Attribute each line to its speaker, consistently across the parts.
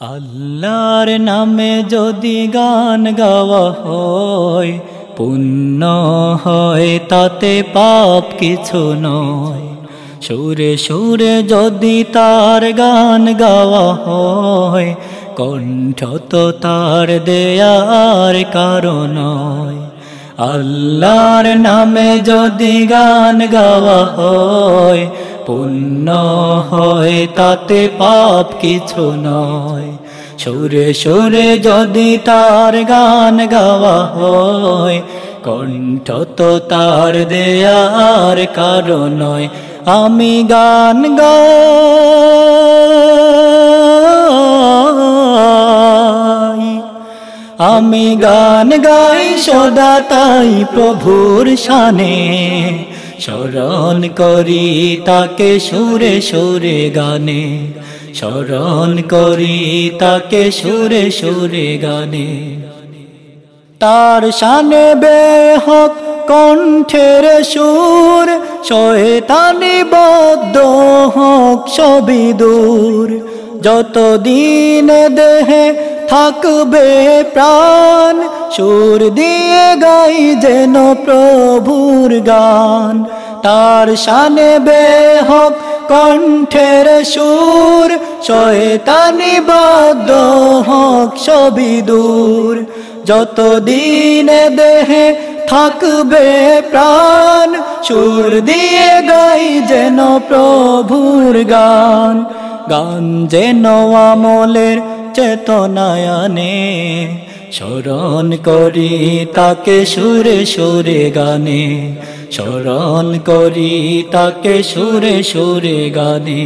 Speaker 1: আল্লাহর নামে যদি গান গাওয়া হয়, পুণ্য হয়, তাতে পাপ কিছু নয়। সুরে সুরে যদি তার গান গাওয়া হয়, কণ্ঠ তো তার দেয়ার কারণ নয়। আল্লাহর নামে যদি গান গাওয়া হয়, পুণ্য হয়, তাতে পাপ কিছু নয়। সুরে সুরে যদি তার গান গাওয়া হয়, কণ্ঠ তো তার দেয়ার কারণ আমি গান গাই। আমি গান গাই সদা তাই প্রভুর শানে। স্মরণ করি তাকে সুরে সুরে গানে। স্মরণ করি তাকে সুরে সুরে গানে। তার শানে বেহক কণ্ঠের সুর, শয়তানি বদ্ধ হোক সবই দূর। যত দিন দেহে থাকবে প্রাণ, সুর দিয়ে গাই যেন প্রভুর গান। তার শানে বেহক কণ্ঠের সুর, শয়তানি বদ্ধ হোক সবই দূর। যত দিন দেহে থাকবে প্রাণ, সুর দিয়ে গাই যেন প্রভুর গান। গান যেন আমলের চেতনায়ানে স্মরণ করি তাকে সুরে সুরে গানে। স্মরণ করি তাকে সুরে সুরে গানে।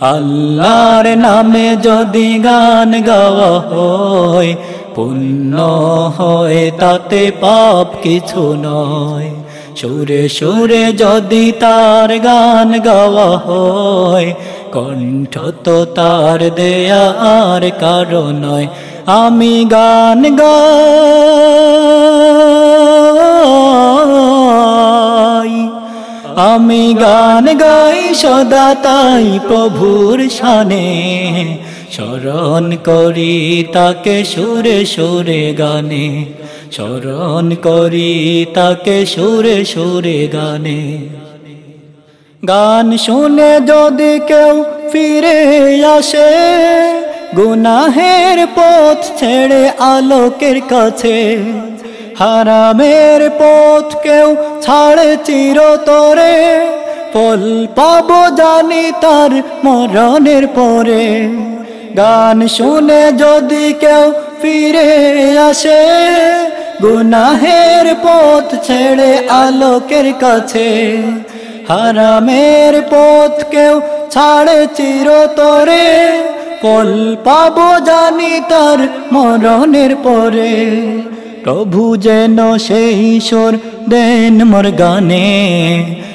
Speaker 1: আল্লাহর নামে যদি গান গাওয়া হয়, পুণ্য হয় তাতে পাপ কিছু নয়। সুরে সুরে যদি তার গান গাওয়া হয় কণ্ঠ তো তার দেয়ার কারণ আমি গান গাই। আমি গান গাই সদা তাই প্রভুর শানে। স্মরণ করি তাকে সুরে সুরে গানে। স্মরণ করি তাকে সুরে সুরে গানে। গান শুনে যদি কেউ ফিরে আসে, গুনাহের পথ ছেড়ে আলোকের কাছে, হারামের পথ কেউ ছাড়ে চিরতরে, ফল পাবো জানি তার মরণের পরে। গান শুনে যদি কেউ ফিরে আসে, গুনাহের পথ ছেড়ে আলোকের কাছে হারামের পথ কেউ ছাড়ে চিরতরে। ফল পাবো জানি তার মরণের পরে। প্রভু যেন সেই সুর দেন মোর গানে।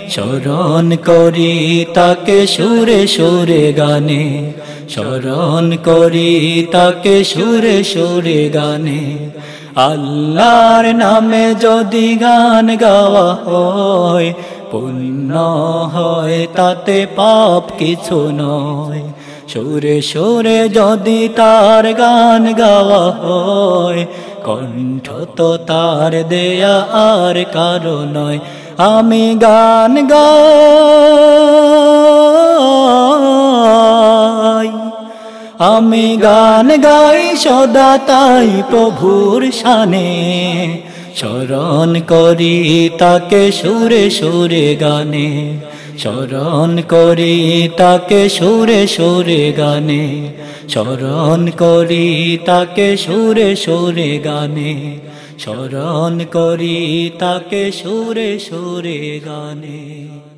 Speaker 1: স্মরণ করি তাকে সুরে সুরে গানে। স্মরণ করি তাকে সুরে সুরে গানে। আল্লাহর নামে যদি গান গাওয়া হয় পুণ্য হয়, তাতে পাপ কিছু নয়। সুরে সুরে যদি তার গান গাওয়া হয়, কণ্ঠ তো তার দেয়া আর কারও নয়। আমি গান গাই, আমি গান গাই সদা তাই প্রভুর শানে। স্মরণ করি তাকে সুরে সুরে গানে। স্মরণ করি তাকে সুরে সুরে গানে। স্মরণ করি তাকে সুরে সুরে গানে। স্মরণ করি তাকে সুরে সুরে গানে।